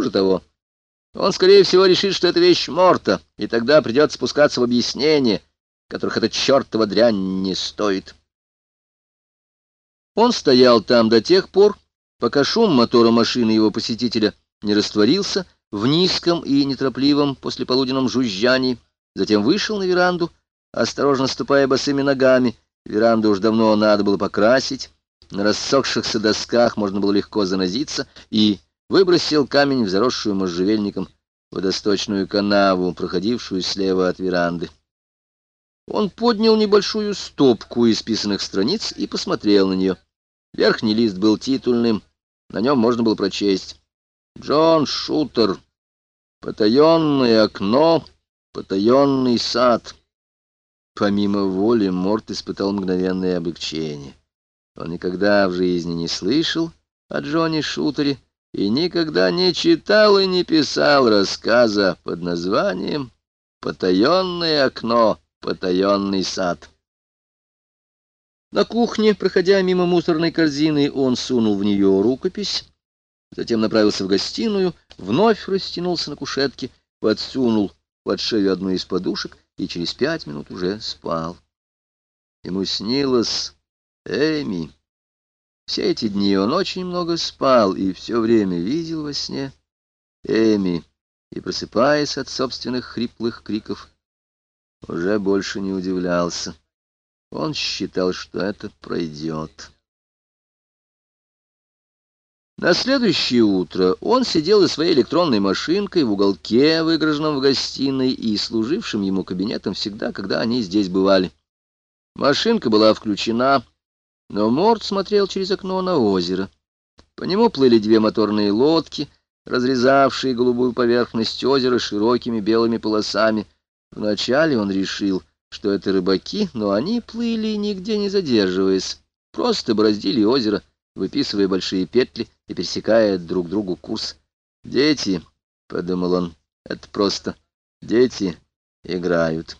Хуже того, он, скорее всего, решит, что это вещь Морта, и тогда придется спускаться в объяснение, которых эта чертова дрянь не стоит. Он стоял там до тех пор, пока шум мотора машины его посетителя не растворился в низком и неторопливом послеполуденном жужжании, затем вышел на веранду, осторожно ступая босыми ногами. Веранду уж давно надо было покрасить, на рассохшихся досках можно было легко занозиться, и выбросил камень в заросшую можжевельником водосточную канаву, проходившую слева от веранды. Он поднял небольшую стопку исписанных страниц и посмотрел на нее. Верхний лист был титульным, на нем можно было прочесть. «Джон Шутер. Потаенное окно, потаенный сад». Помимо воли Морт испытал мгновенное облегчение. Он никогда в жизни не слышал о Джоне Шутере, и никогда не читал и не писал рассказа под названием «Потаенное окно, потаенный сад». На кухне, проходя мимо мусорной корзины, он сунул в нее рукопись, затем направился в гостиную, вновь растянулся на кушетке, подсунул под шею одну из подушек и через пять минут уже спал. Ему снилось Эми. Все эти дни он очень много спал и все время видел во сне Эми, и, просыпаясь от собственных хриплых криков, уже больше не удивлялся. Он считал, что это пройдет. На следующее утро он сидел за своей электронной машинкой в уголке, выгроженном в гостиной и служившим ему кабинетом всегда, когда они здесь бывали. Машинка была включена, но Морд смотрел через окно на озеро. По нему плыли две моторные лодки, разрезавшие голубую поверхность озера широкими белыми полосами. Вначале он решил, что это рыбаки, но они плыли, нигде не задерживаясь, просто бороздили озеро, выписывая большие петли и пересекая друг другу курс. «Дети», — подумал он, — «это просто дети играют».